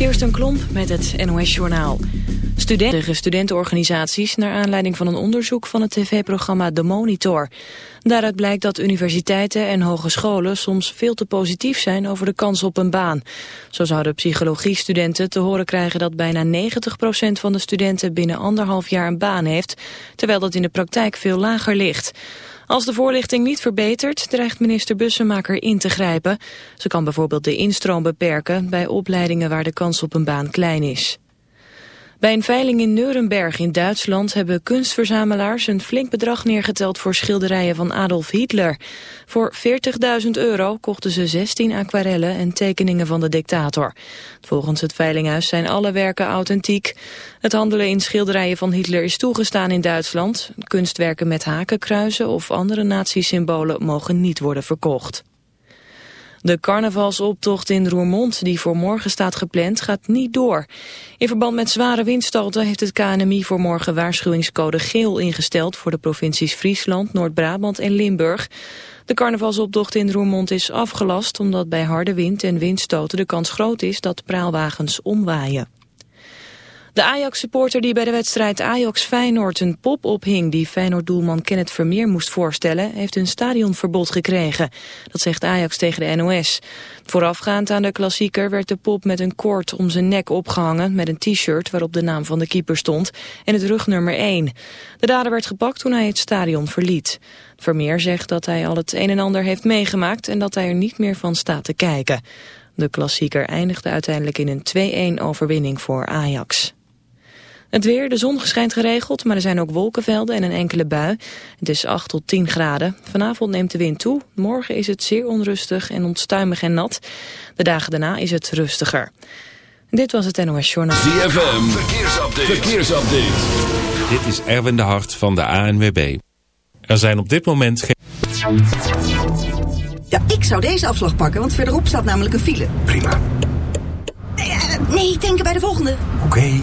Kirsten Klomp met het NOS-journaal. Studenten, studentenorganisaties naar aanleiding van een onderzoek van het tv-programma De Monitor. Daaruit blijkt dat universiteiten en hogescholen soms veel te positief zijn over de kans op een baan. Zo zouden psychologiestudenten te horen krijgen dat bijna 90% van de studenten binnen anderhalf jaar een baan heeft, terwijl dat in de praktijk veel lager ligt. Als de voorlichting niet verbetert, dreigt minister Bussemaker in te grijpen. Ze kan bijvoorbeeld de instroom beperken bij opleidingen waar de kans op een baan klein is. Bij een veiling in Nuremberg in Duitsland hebben kunstverzamelaars een flink bedrag neergeteld voor schilderijen van Adolf Hitler. Voor 40.000 euro kochten ze 16 aquarellen en tekeningen van de dictator. Volgens het veilinghuis zijn alle werken authentiek. Het handelen in schilderijen van Hitler is toegestaan in Duitsland. Kunstwerken met hakenkruizen of andere nazi-symbolen mogen niet worden verkocht. De carnavalsoptocht in Roermond, die voor morgen staat gepland, gaat niet door. In verband met zware windstoten heeft het KNMI voor morgen waarschuwingscode geel ingesteld voor de provincies Friesland, Noord-Brabant en Limburg. De carnavalsoptocht in Roermond is afgelast omdat bij harde wind en windstoten de kans groot is dat praalwagens omwaaien. De Ajax-supporter die bij de wedstrijd Ajax-Feyenoord een pop ophing... die Feyenoord-doelman Kenneth Vermeer moest voorstellen... heeft een stadionverbod gekregen. Dat zegt Ajax tegen de NOS. Voorafgaand aan de klassieker werd de pop met een koord om zijn nek opgehangen... met een t-shirt waarop de naam van de keeper stond en het rugnummer 1. De dader werd gepakt toen hij het stadion verliet. Vermeer zegt dat hij al het een en ander heeft meegemaakt... en dat hij er niet meer van staat te kijken. De klassieker eindigde uiteindelijk in een 2-1 overwinning voor Ajax. Het weer, de zon schijnt geregeld, maar er zijn ook wolkenvelden en een enkele bui. Het is 8 tot 10 graden. Vanavond neemt de wind toe. Morgen is het zeer onrustig en onstuimig en nat. De dagen daarna is het rustiger. Dit was het NOS Journaal. ZFM, verkeersupdate. verkeersupdate. Dit is Erwin de Hart van de ANWB. Er zijn op dit moment geen... Ja, ik zou deze afslag pakken, want verderop staat namelijk een file. Prima. Nee, uh, nee denken bij de volgende. Oké.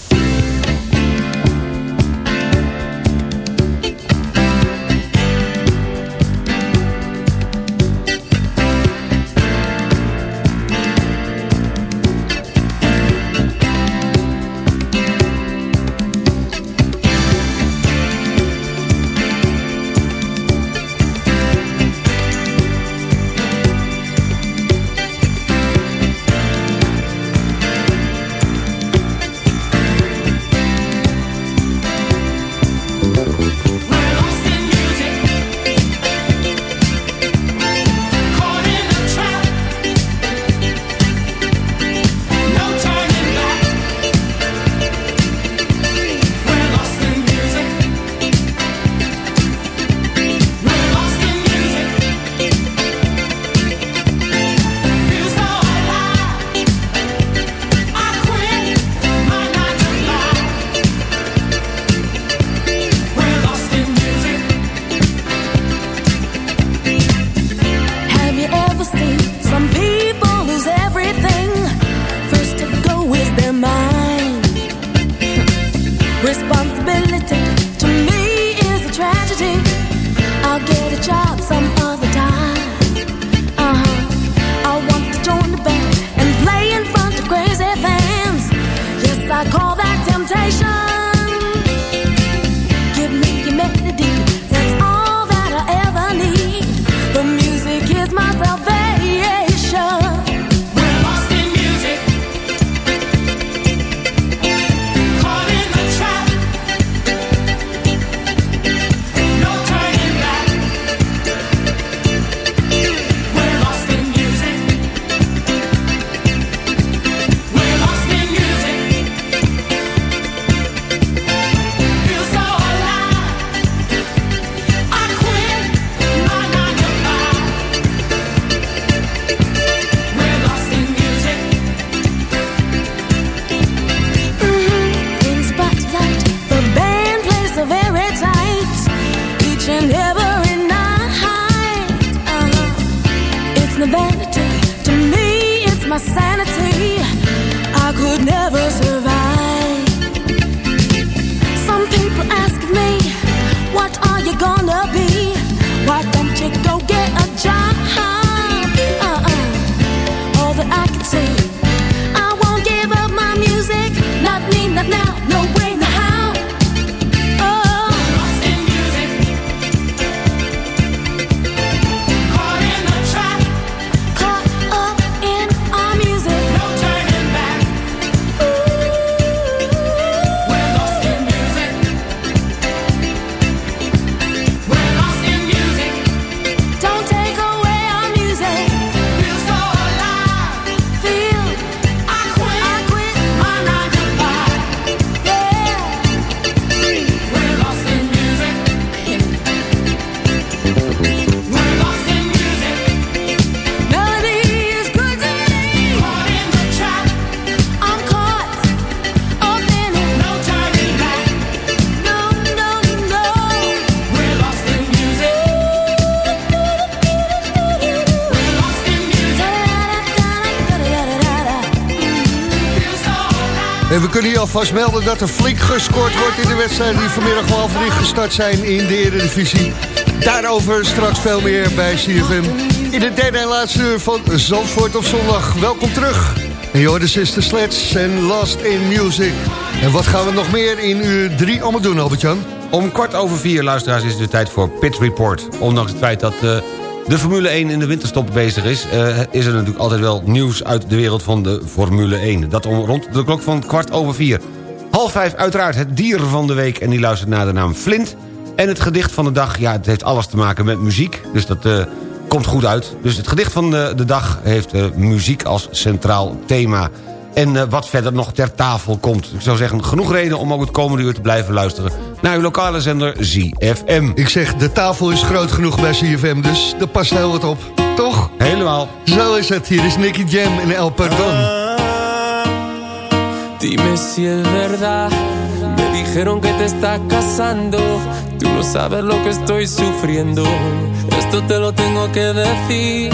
Alvast melden dat er flink gescoord wordt in de wedstrijden die vanmiddag om half drie gestart zijn in de Eredivisie. Daarover straks veel meer bij CFM. In de derde en laatste uur van Zandvoort op zondag. Welkom terug. En hoort de Sister Sledge en Lost in Music. En wat gaan we nog meer in uur drie allemaal doen, Albert-Jan? Om kwart over vier, luisteraars, is het de tijd voor Pit Report. Ondanks het feit dat uh, de Formule 1 in de winterstop bezig is... Uh, is er natuurlijk altijd wel nieuws uit de wereld van de Formule 1. Dat om rond de klok van kwart over vier. Half vijf uiteraard het dier van de week... en die luistert naar de naam Flint. En het gedicht van de dag, ja, het heeft alles te maken met muziek. Dus dat uh, komt goed uit. Dus het gedicht van de, de dag heeft muziek als centraal thema... En uh, wat verder nog ter tafel komt. Ik zou zeggen, genoeg reden om ook het komende uur te blijven luisteren... naar uw lokale zender ZFM. Ik zeg, de tafel is groot genoeg bij ZFM, dus er past heel wat op. Toch? Helemaal. Zo is het. Hier is Nicky Jam en El Perdon. Dime si es verdad Me dijeron que te estás casando Tú no sabes lo que estoy sufriendo Esto te lo tengo que decir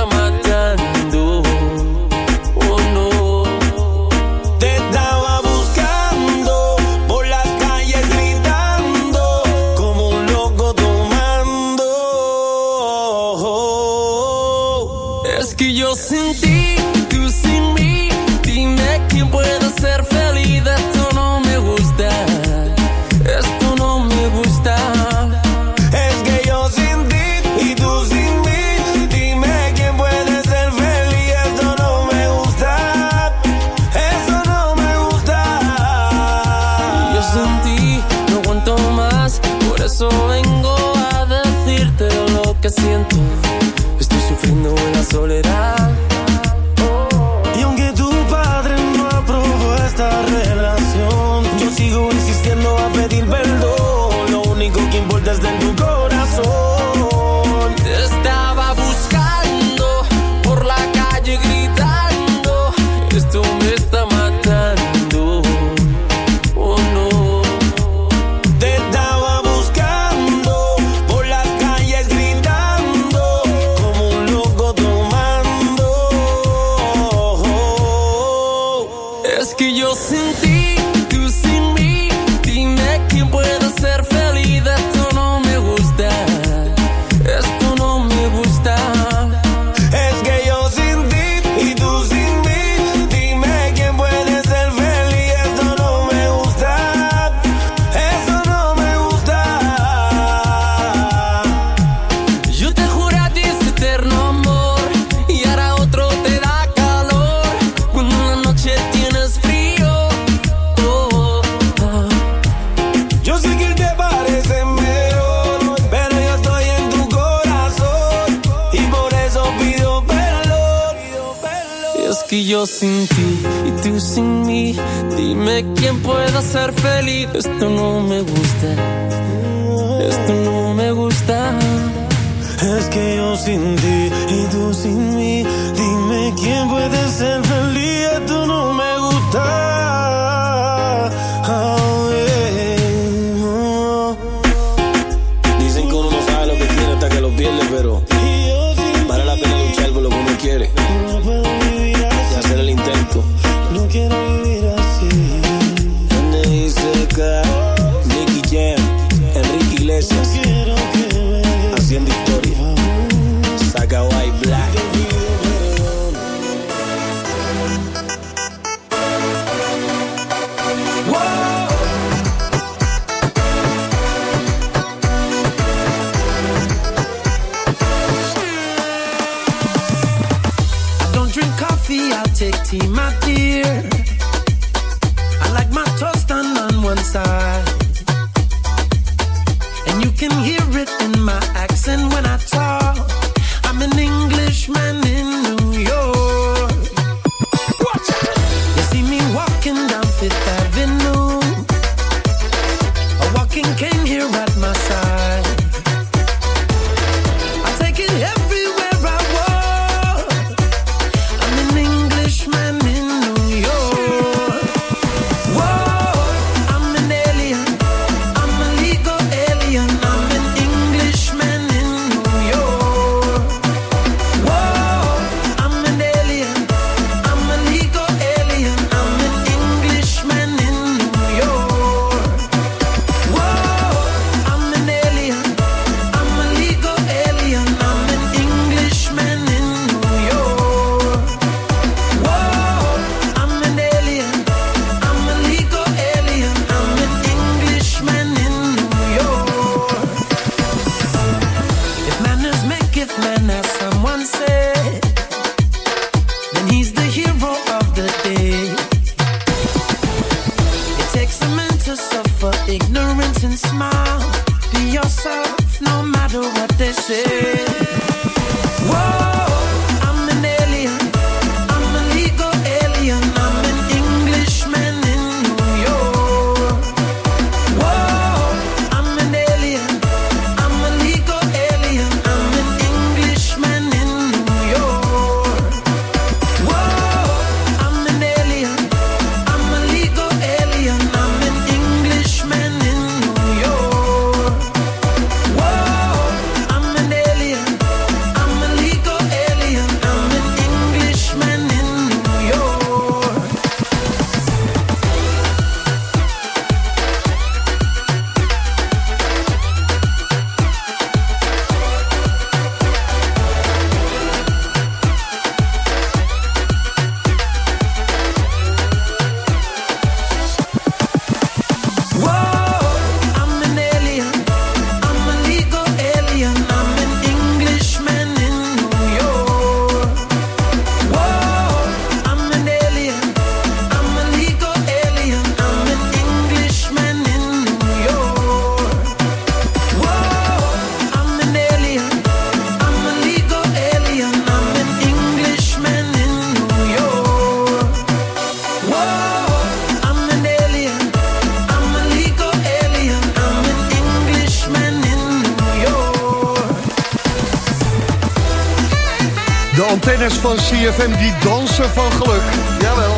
CFM die dansen van geluk. Jawel.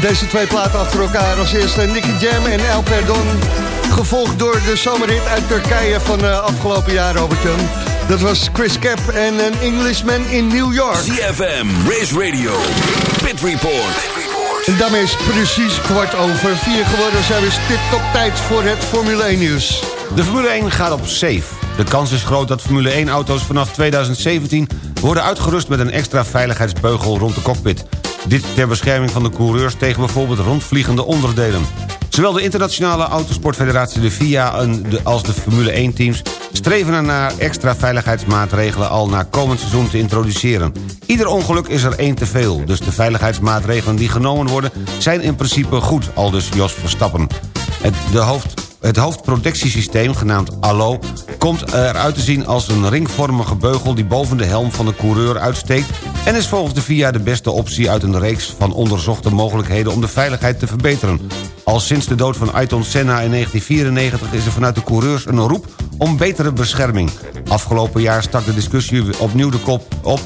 Deze twee platen achter elkaar. Als eerste Nicky Jam en El Perdon. Gevolgd door de zomerrit uit Turkije van uh, afgelopen jaar, Robertjan. Dat was Chris Cap en een Englishman in New York. CFM, Race Radio, Pit Report. Pit En daarmee is precies kwart over vier geworden. Zijn is dit tip-top tijd voor het Formule 1 nieuws. De Formule 1 gaat op safe. De kans is groot dat Formule 1-auto's vanaf 2017 worden uitgerust met een extra veiligheidsbeugel rond de cockpit. Dit ter bescherming van de coureurs tegen bijvoorbeeld rondvliegende onderdelen. Zowel de internationale autosportfederatie, de FIA als de Formule 1-teams... streven ernaar extra veiligheidsmaatregelen al na komend seizoen te introduceren. Ieder ongeluk is er één te veel, dus de veiligheidsmaatregelen die genomen worden... zijn in principe goed, al dus Jos Verstappen. De hoofd, het hoofdprotectiesysteem, genaamd ALLO... komt eruit te zien als een ringvormige beugel... die boven de helm van de coureur uitsteekt... en is volgens de VIA de beste optie uit een reeks van onderzochte mogelijkheden... om de veiligheid te verbeteren. Al sinds de dood van Ayrton Senna in 1994 is er vanuit de coureurs een roep om betere bescherming. Afgelopen jaar stak de discussie opnieuw de kop op,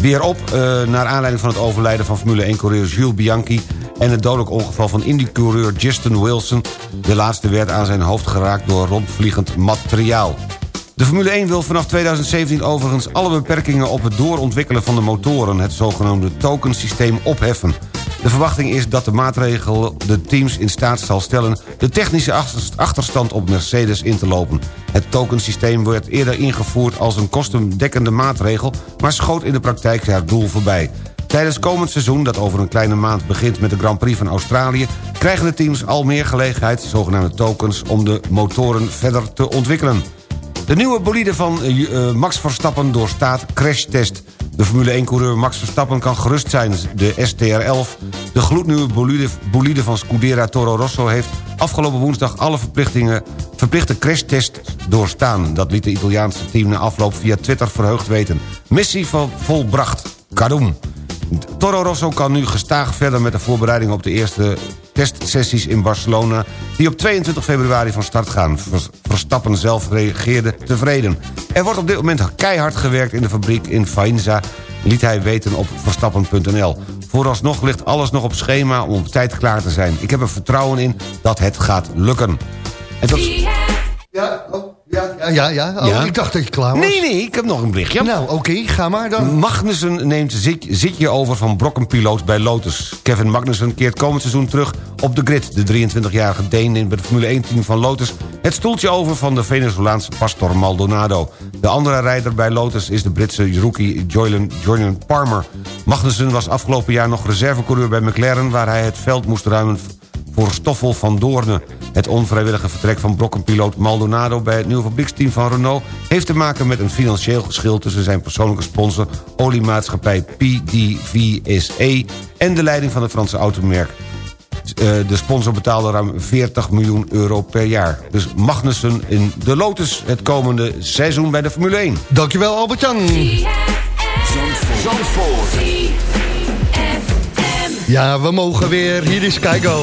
weer op... Uh, naar aanleiding van het overlijden van Formule 1-coureur Jules Bianchi... en het dodelijk ongeval van Indy-coureur Justin Wilson. De laatste werd aan zijn hoofd geraakt door rondvliegend materiaal. De Formule 1 wil vanaf 2017 overigens alle beperkingen op het doorontwikkelen van de motoren... het zogenaamde tokensysteem opheffen. De verwachting is dat de maatregel de teams in staat zal stellen... de technische achterstand op Mercedes in te lopen. Het tokensysteem werd eerder ingevoerd als een kostendekkende maatregel... maar schoot in de praktijk haar doel voorbij. Tijdens komend seizoen, dat over een kleine maand begint met de Grand Prix van Australië... krijgen de teams al meer gelegenheid, zogenaamde tokens... om de motoren verder te ontwikkelen. De nieuwe bolide van uh, Max Verstappen doorstaat crashtest. De Formule 1-coureur Max Verstappen kan gerust zijn. De STR11, de gloednieuwe bolide, van Scudera Toro Rosso... heeft afgelopen woensdag alle verplichtingen, verplichte crashtest doorstaan. Dat liet de Italiaanse team na afloop via Twitter verheugd weten. Missie volbracht. Kadoem. Toro Rosso kan nu gestaag verder met de voorbereiding op de eerste testsessies in Barcelona... die op 22 februari van start gaan. Verstappen zelf reageerde tevreden. Er wordt op dit moment keihard gewerkt in de fabriek in Faenza... liet hij weten op verstappen.nl. Vooralsnog ligt alles nog op schema om op tijd klaar te zijn. Ik heb er vertrouwen in dat het gaat lukken. En tot... Ja, oh, ja, ja. Oh, Ja. Ik dacht dat je klaar was. Nee, nee, ik heb nog een berichtje. Nou, oké, ga maar dan. Magnussen neemt zit, zitje over van brokkenpiloot bij Lotus. Kevin Magnussen keert komend seizoen terug op de grid. De 23-jarige Deen neemt bij het Formule 1-team van Lotus... het stoeltje over van de Venezolaanse Pastor Maldonado. De andere rijder bij Lotus is de Britse rookie Joylan, Jordan Palmer. Magnussen was afgelopen jaar nog reservecoureur bij McLaren... waar hij het veld moest ruimen voor Stoffel van Doorne. Het onvrijwillige vertrek van brokkenpiloot Maldonado... bij het nieuwe fabrieksteam van Renault... heeft te maken met een financieel geschil... tussen zijn persoonlijke sponsor oliemaatschappij PDVSE... en de leiding van het Franse automerk. Eh, De sponsor betaalde ruim 40 miljoen euro per jaar. Dus Magnussen in de Lotus het komende seizoen bij de Formule 1. Dankjewel Albert-Jan. Ja, we mogen weer. Hier is Keigo.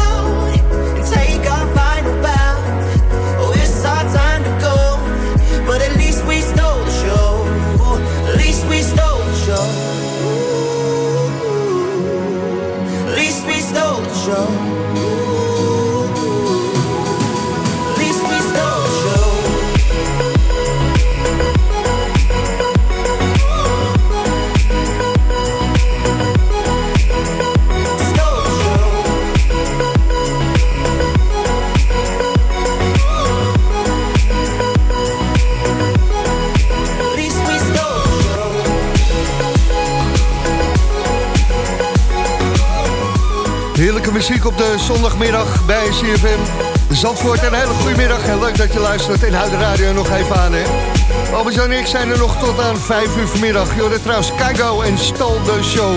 muziek op de zondagmiddag bij CFM. Zandvoort, een hele goede middag. En leuk dat je luistert en houd de radio nog even aan, hè. Albert en ik zijn er nog tot aan 5 uur vanmiddag. Jorden trouwens Kaigo en Stal de Show.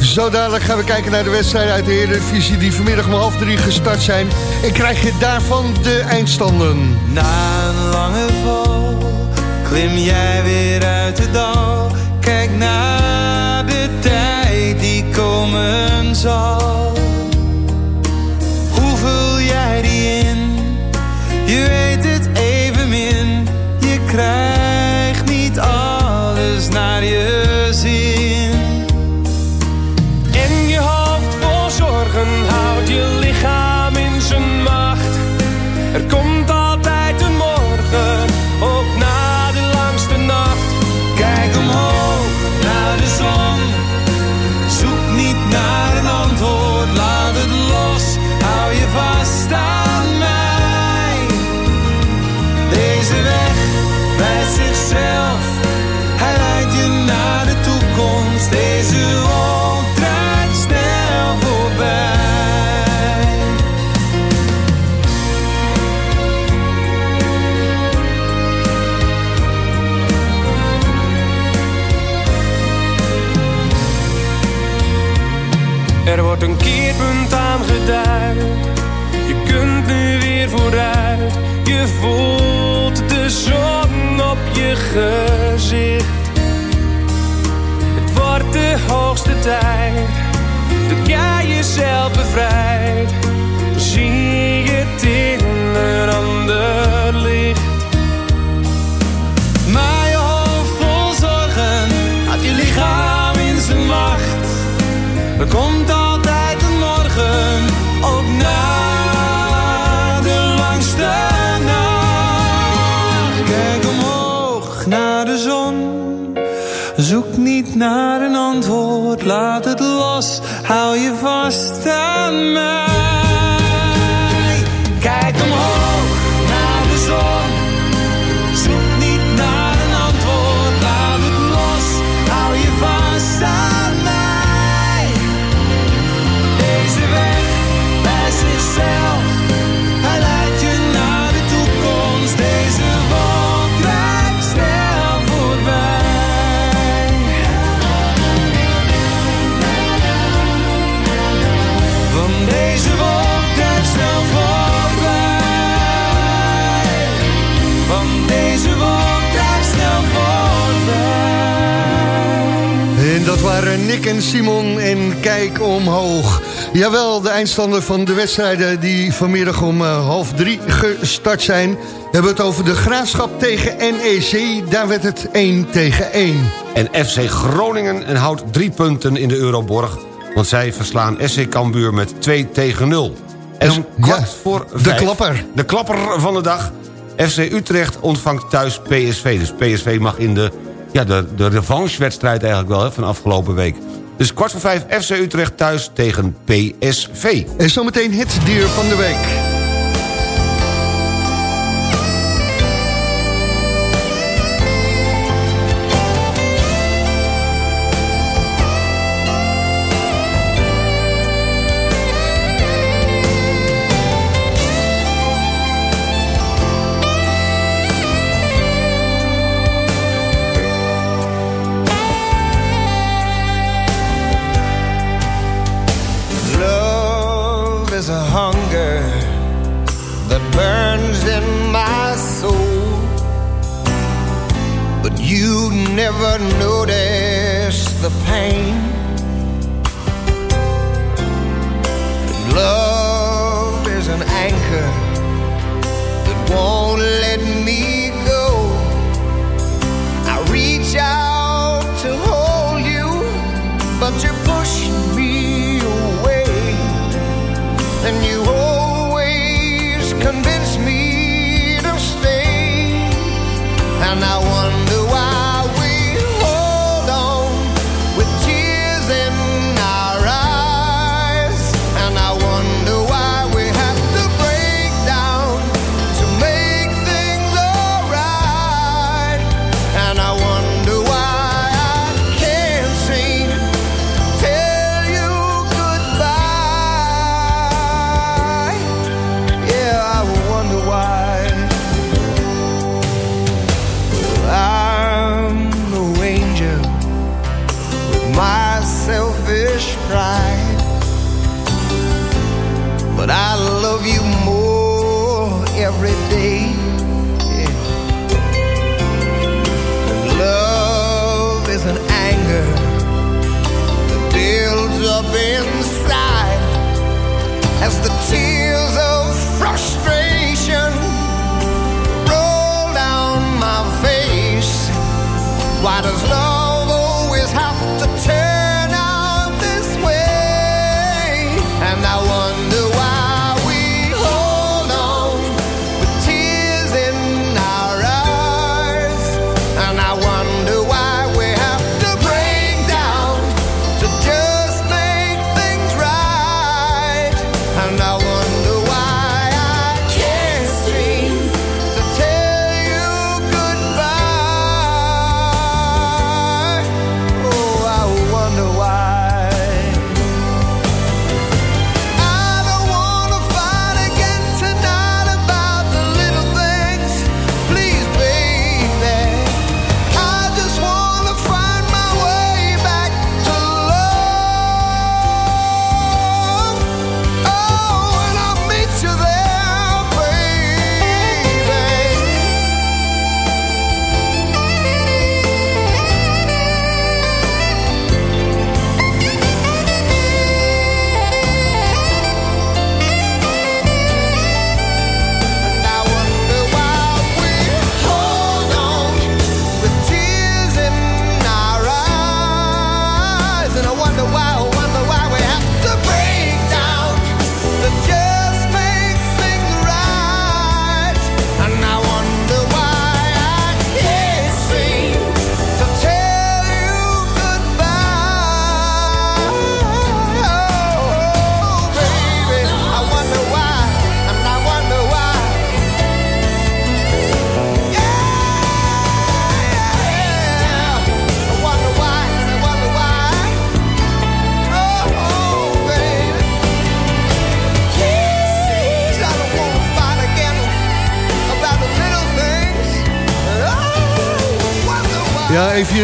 Zo dadelijk gaan we kijken naar de wedstrijden uit de Eredivisie... die vanmiddag om half drie gestart zijn. En krijg je daarvan de eindstanden. Na een lange val klim jij weer uit het dal. Kijk naar de tijd die komen zal. Voelt de zon op je gezicht. Het wordt de hoogste tijd dat jij jezelf bevrijdt. Naar een antwoord. Laat het los, hou je Omhoog. Jawel, de eindstanden van de wedstrijden die vanmiddag om eh, half drie gestart zijn. We hebben het over de Graafschap tegen NEC. Daar werd het 1 tegen 1. En FC Groningen en houdt drie punten in de Euroborg... want zij verslaan SC Cambuur met 2 tegen 0. En om kwart voor de klapper. De klapper van de dag. FC Utrecht ontvangt thuis PSV. Dus PSV mag in de, ja, de, de revanche-wedstrijd eigenlijk wel hè, van afgelopen week. Dus kwart voor vijf FC Utrecht thuis tegen PSV. En zometeen het dier van de week.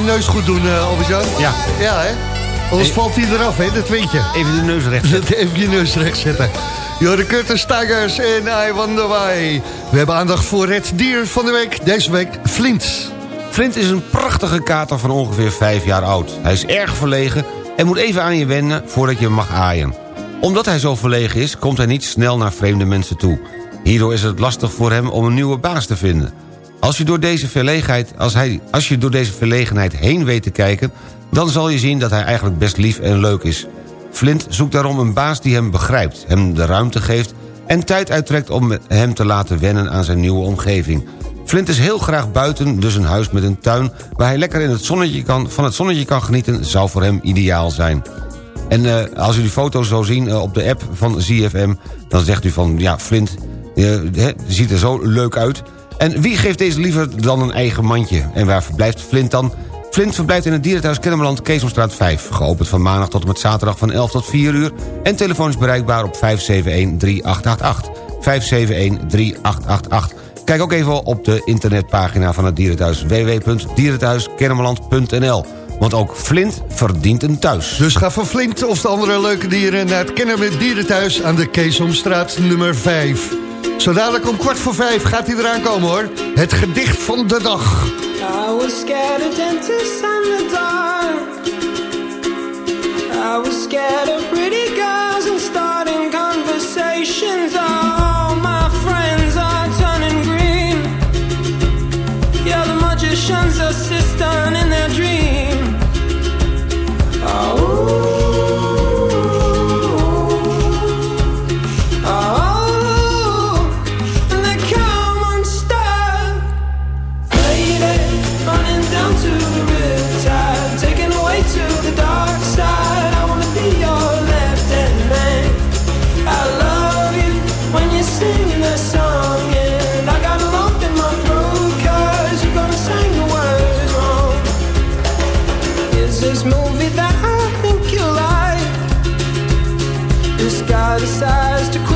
Neus goed doen, eh Albert-Jan. Ja. Ja, hè? Anders E- valt hij eraf, hè? Dat weet je. Even de neus recht zetten. Even je neus recht zetten. Jorde Curtis Tigers en I Wonder Why. We hebben aandacht voor het dier van de week. Deze week Flint. Flint is een prachtige kater van ongeveer 5 jaar oud. Hij is erg verlegen en moet even aan je wennen voordat je mag aaien. Omdat hij zo verlegen is, komt hij niet snel naar vreemde mensen toe. Hierdoor is het lastig voor hem om een nieuwe baas te vinden. Als je, door deze verlegenheid, als, hij, als je door deze verlegenheid heen weet te kijken... dan zal je zien dat hij eigenlijk best lief en leuk is. Flint zoekt daarom een baas die hem begrijpt, hem de ruimte geeft... en tijd uittrekt om hem te laten wennen aan zijn nieuwe omgeving. Flint is heel graag buiten, dus een huis met een tuin... waar hij lekker in het zonnetje kan, van het zonnetje kan genieten, zou voor hem ideaal zijn. En eh, als u die foto's zo zien eh, op de app van ZFM... dan zegt u van, ja, Flint uh, ziet er zo leuk uit... En wie geeft deze liever dan een eigen mandje? En waar verblijft Flint dan? Flint verblijft in het dierenthuis Kennemerland, Keesomstraat 5. Geopend van maandag tot en met zaterdag van 11 tot 4 uur. En telefoon is bereikbaar op 571-3888. 571-3888. Kijk ook even op de internetpagina van het dierenthuis. www.dierenthuiskennemerland.nl want ook Flint verdient een thuis. Dus ga van Flint of de andere leuke dieren naar het Kennemer Dierenthuis aan de Keesomstraat nummer 5. Zo dadelijk om kwart voor vijf gaat hij eraan komen hoor. Het gedicht van de dag. I was scared of dentists and the dark. I was scared of pretty movie that I think you like. This guy decides to.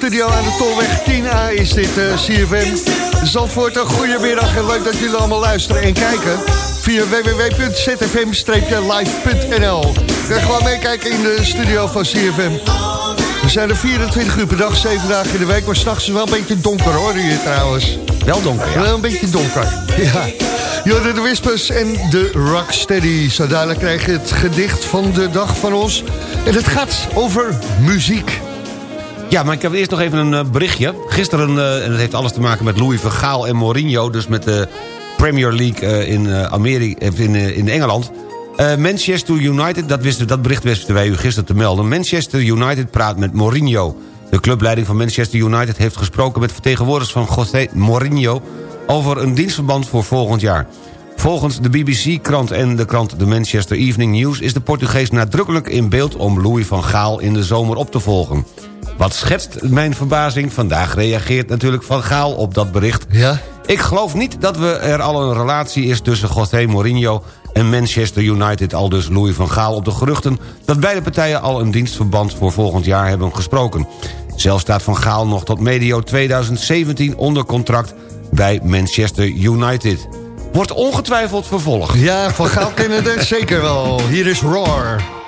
Studio aan de Tolweg 10A is dit uh, CFM. Zandvoort, een goedemiddag en leuk dat jullie allemaal luisteren en kijken. Via www.zfm-live.nl gewoon meekijken in de studio van CFM. We zijn er 24 uur per dag, 7 dagen in de week. Maar s'nachts is het wel een beetje donker hoor, hier trouwens. Wel donker, ja. Wel een beetje donker, ja. Jorden de Whispers en de Rocksteady. Zo dadelijk krijg je het gedicht van de dag van ons. En het gaat over muziek. Ja, maar ik heb eerst nog even een uh, berichtje. Gisteren, uh, en dat heeft alles te maken met Louis van Gaal en Mourinho... dus met de Premier League uh, in, Amerika, in, in Engeland... Manchester United, dat, wisten, dat bericht wisten wij u gisteren te melden... Manchester United praat met Mourinho. De clubleiding van Manchester United heeft gesproken... met vertegenwoordigers van José Mourinho... over een dienstverband voor volgend jaar. Volgens de BBC-krant en de krant The Manchester Evening News... is de Portugees nadrukkelijk in beeld om Louis van Gaal in de zomer op te volgen. Wat schetst mijn verbazing? Vandaag reageert natuurlijk Van Gaal op dat bericht. Ja? Ik geloof niet dat we er al een relatie is tussen José Mourinho en Manchester United. Al dus Louis van Gaal op de geruchten dat beide partijen al een dienstverband voor volgend jaar hebben gesproken. Zelf staat Van Gaal nog tot medio 2017 onder contract bij Manchester United. Wordt ongetwijfeld vervolgd. Ja, Van Gaal kennen het zeker wel. Hier is Roar.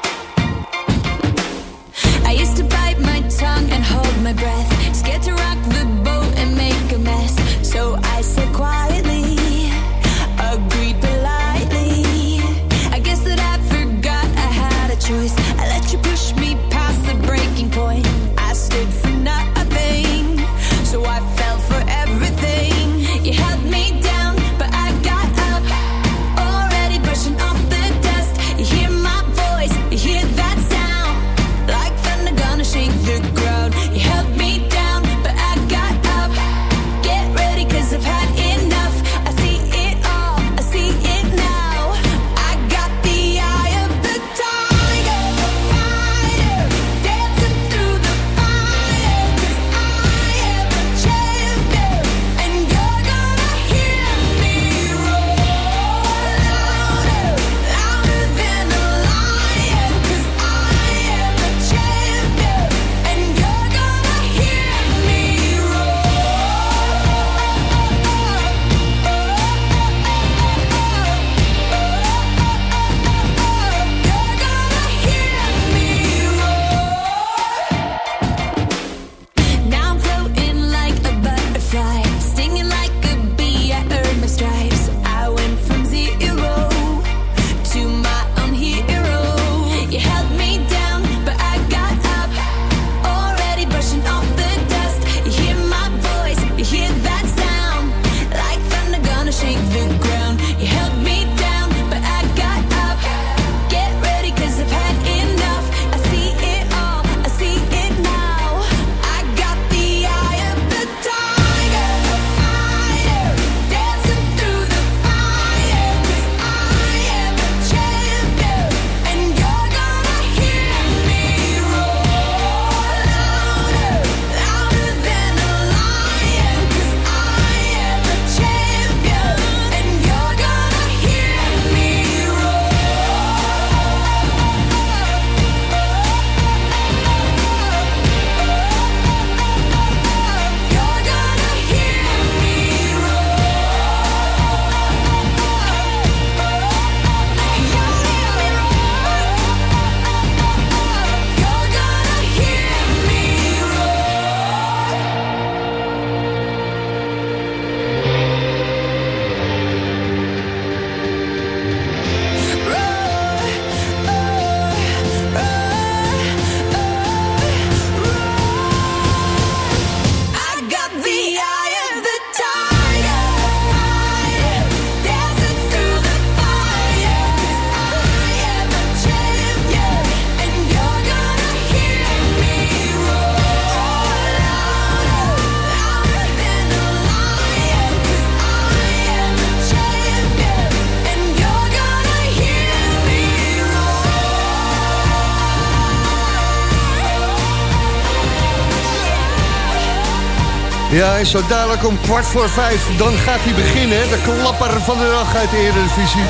Ja, en zo dadelijk om kwart voor vijf, dan gaat hij beginnen. De klapper van de dag uit de Eredivisie.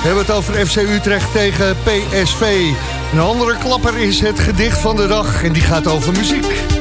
We hebben het over FC Utrecht tegen PSV. Een andere klapper is het gedicht van de dag en die gaat over muziek.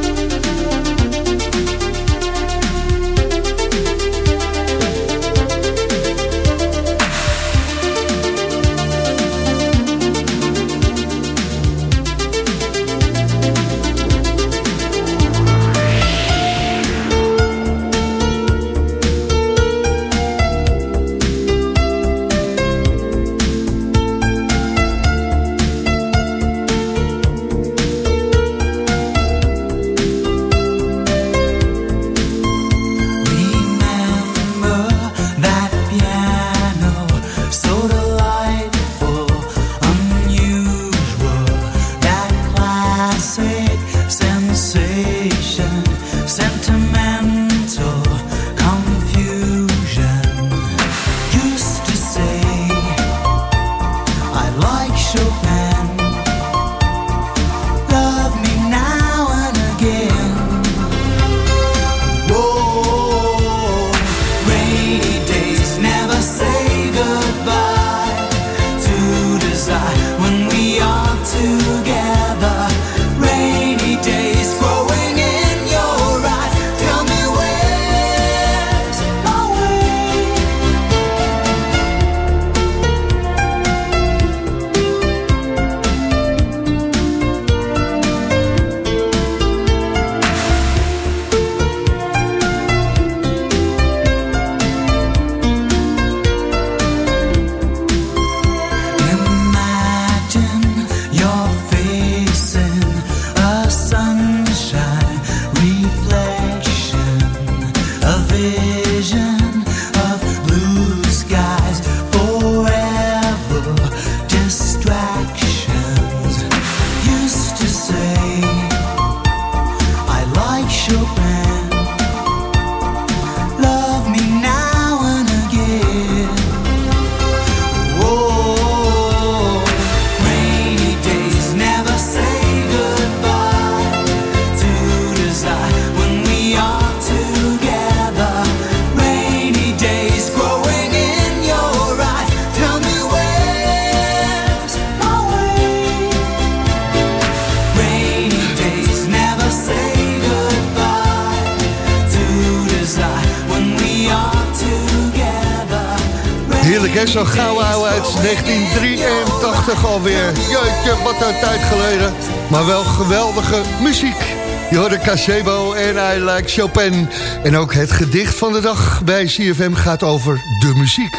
Maar wel geweldige muziek. Je hoorde Casebo en I Like Chopin. En ook het gedicht van de dag bij CFM gaat over de muziek.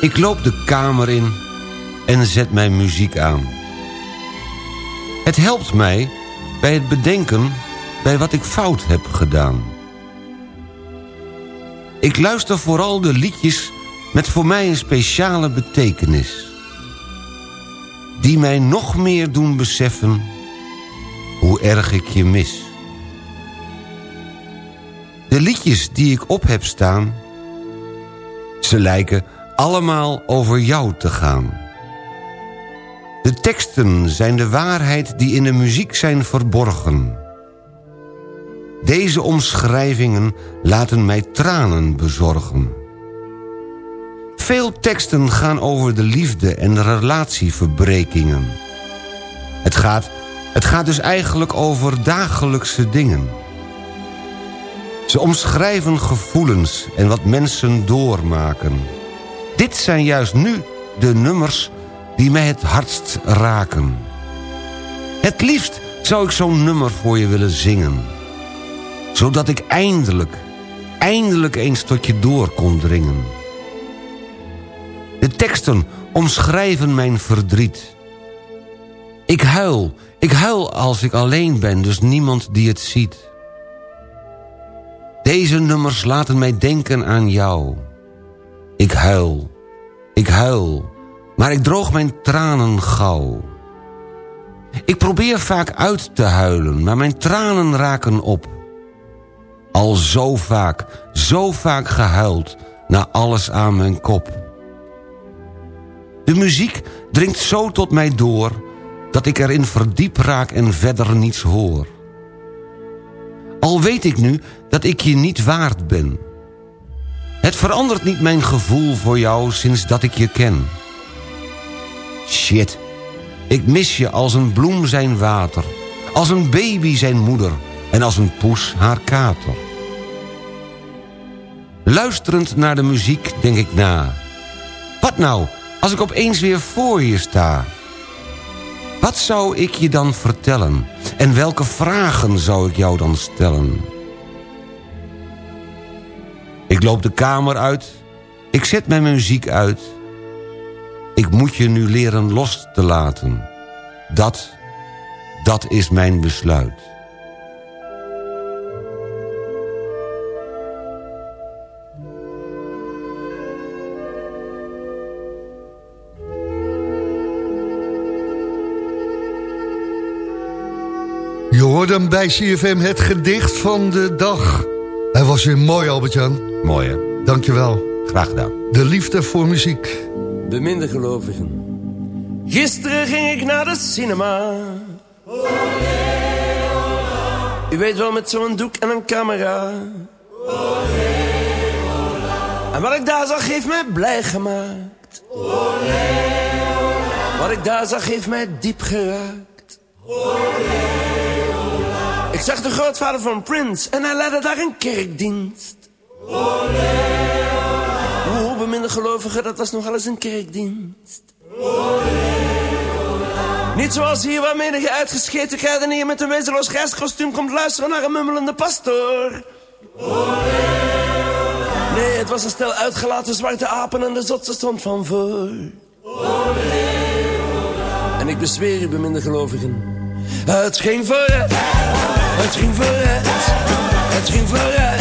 Ik loop de kamer in en zet mijn muziek aan. Het helpt mij bij het bedenken bij wat ik fout heb gedaan. Ik luister vooral de liedjes met voor mij een speciale betekenis. Die mij nog meer doen beseffen hoe erg ik je mis. De liedjes die ik op heb staan... ze lijken allemaal over jou te gaan. De teksten zijn de waarheid die in de muziek zijn verborgen. Deze omschrijvingen laten mij tranen bezorgen. Veel teksten gaan over de liefde en relatieverbrekingen. Het gaat, het gaat dus eigenlijk over dagelijkse dingen. Ze omschrijven gevoelens en wat mensen doormaken. Dit zijn juist nu de nummers die mij het hardst raken. Het liefst zou ik zo'n nummer voor je willen zingen. Zodat ik eindelijk, eindelijk eens tot je door kon dringen. De teksten omschrijven mijn verdriet. Ik huil, ik huil als ik alleen ben, dus niemand die het ziet. Deze nummers laten mij denken aan jou. Ik huil, ik huil, maar ik droog mijn tranen gauw. Ik probeer vaak uit te huilen, maar mijn tranen raken op. Al zo vaak, zo vaak gehuild, na alles aan mijn kop. De muziek dringt zo tot mij door... dat ik erin verdiep raak en verder niets hoor. Al weet ik nu dat ik je niet waard ben. Het verandert niet mijn gevoel voor jou sinds dat ik je ken. Shit, ik mis je als een bloem zijn water... als een baby zijn moeder en als een poes haar kater. Luisterend naar de muziek denk ik na. Wat nou als ik opeens weer voor je sta? Wat zou ik je dan vertellen? En welke vragen zou ik jou dan stellen? Ik loop de kamer uit. Ik zet mijn muziek uit. Ik moet je nu leren los te laten. Dat, dat is mijn besluit. Hoorde hem bij CFM het gedicht van de dag. Hij was weer mooi, Albert-Jan. Mooi, hè? Dankjewel. Graag gedaan. De liefde voor muziek. Beminde gelovigen. Gisteren ging ik naar de cinema. U weet wel, met zo'n doek en een camera. En wat ik daar zag, heeft mij blij gemaakt. Wat ik daar zag, heeft mij diep geraakt. Ik zag de grootvader van Prince en hij leidde daar een kerkdienst. Hoe beminde gelovigen, dat was nogal eens een kerkdienst. Niet zoals hier waar menige uitgescheten kruidenier met een wezenloos grijskostuum komt luisteren naar een mummelende pastoor. Nee, het was een stel uitgelaten zwarte apen en de zotse stond van voor. En ik bezweer u, beminde gelovigen. Het ging vooruit, het ging vooruit, het ging vooruit.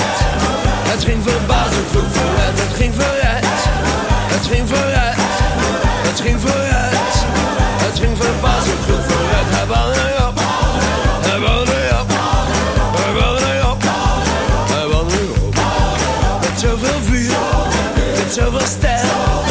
Het ging verbazend goed vooruit, het ging vooruit, het ging vooruit, het ging vooruit. Het ging verbazend goed vooruit, hij wou erop, hij wou erop, hij wou erop, hij wou erop. Met zoveel vuur, met zoveel stijl,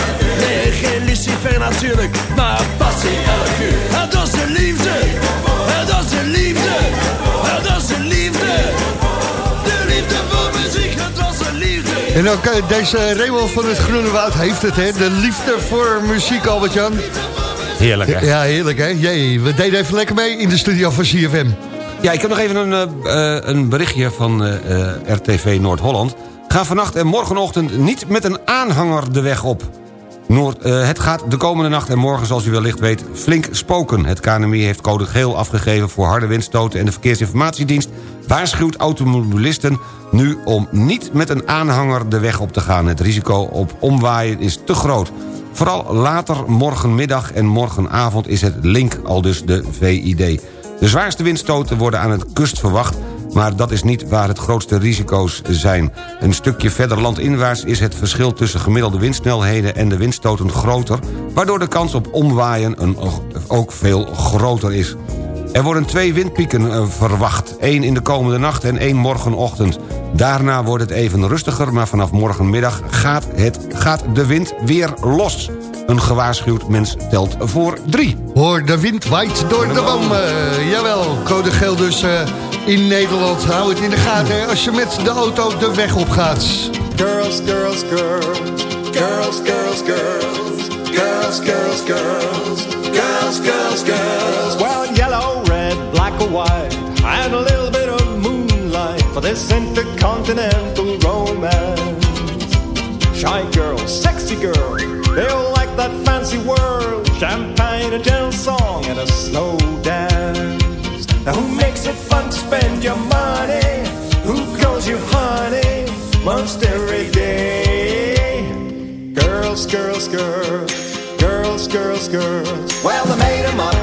Nee, geen Lucifer natuurlijk, maar passie elk uur. En dat is de liefde, en dat is de liefde, en dat is de liefde. De liefde voor muziek, en dat is de liefde. En ook eh, deze Raymond van het Groene Woud heeft het, hè? De liefde voor muziek, Albert-Jan. Heerlijk, hè? Ja, heerlijk, hè? Jee, we deden even lekker mee in de studio van CFM. Ja, ik heb nog even een, eh, eh, een berichtje van eh, eh, RTV Noord-Holland. Ga vannacht en morgenochtend niet met een aanhanger de weg op. Noord, eh, het gaat de komende nacht en morgen, zoals u wellicht weet, flink spoken. Het KNMI heeft code geel afgegeven voor harde windstoten... en de Verkeersinformatiedienst waarschuwt automobilisten nu om niet met een aanhanger de weg op te gaan. Het risico op omwaaien is te groot. Vooral later morgenmiddag en morgenavond is het link, al dus de VID. De zwaarste windstoten worden aan de kust verwacht... maar dat is niet waar het grootste risico's zijn. Een stukje verder landinwaarts is het verschil tussen gemiddelde windsnelheden... en de windstoten groter... waardoor de kans op omwaaien een, ook veel groter is. Er worden twee windpieken eh, verwacht. één in de komende nacht en één morgenochtend. Daarna wordt het even rustiger, maar vanaf morgenmiddag gaat, het, gaat de wind weer los. Een gewaarschuwd mens telt voor drie. Hoor, de wind waait door de bomen. Jawel, code geel dus eh, in Nederland. Hou het in de gaten als je met de auto de weg op gaat. Girls, girls, girls. Girls, girls, girls. Girls, girls, girls. Girls, girls, girls. Well, yellow, red, black or white. And a little bit of moonlight for this intercontinental romance. Shy girl, sexy girl. They all like that fancy world. Champagne, a gentle song, and a slow dance. Now who makes it fun to spend your money? Who calls you honey most every day? Girls, girls, girls. Girls, girls, girls. Well, they made 'em up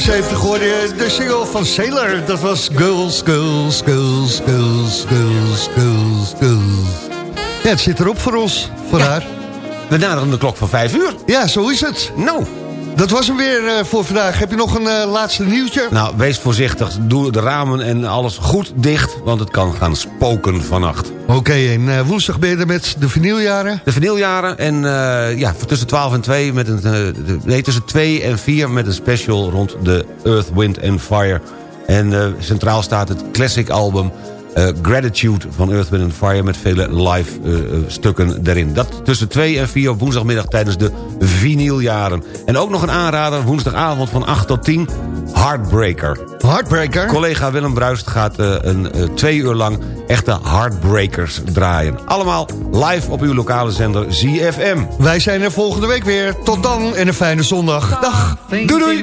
jaren 70 hoorde je de single van Sailor. Dat was Girls, Girls, Girls, Girls, Girls, Girls, Girls. Ja, het zit erop voor ons, voor haar. We naderen de klok van 5 uur. Ja, zo is het. Nou. Dat was hem weer eh, voor vandaag. Heb je nog een eh, laatste nieuwtje? Nou, wees voorzichtig. Doe de ramen en alles goed dicht, want het kan gaan spoken vannacht. Oké, en eh, woensdag ben je er met de vinyljaren? De vinyljaren en ja, tussen 12 en 2 met een, nee, tussen 2 en 4 met een special rond de Earth, Wind and Fire. En centraal staat het classic album eh, Gratitude van Earth, Wind and Fire... met vele live eh, eh, stukken erin. Dat tussen 2 en 4 op woensdagmiddag tijdens de vinyljaren. En ook nog een aanrader, woensdagavond van 8 tot 10... Heartbreaker. Heartbreaker? Collega Willem Bruist gaat een, twee uur lang echte Heartbreakers draaien. Allemaal live op uw lokale zender ZFM. Wij zijn er volgende week weer. Tot dan en een fijne zondag. Dag. Doei doei.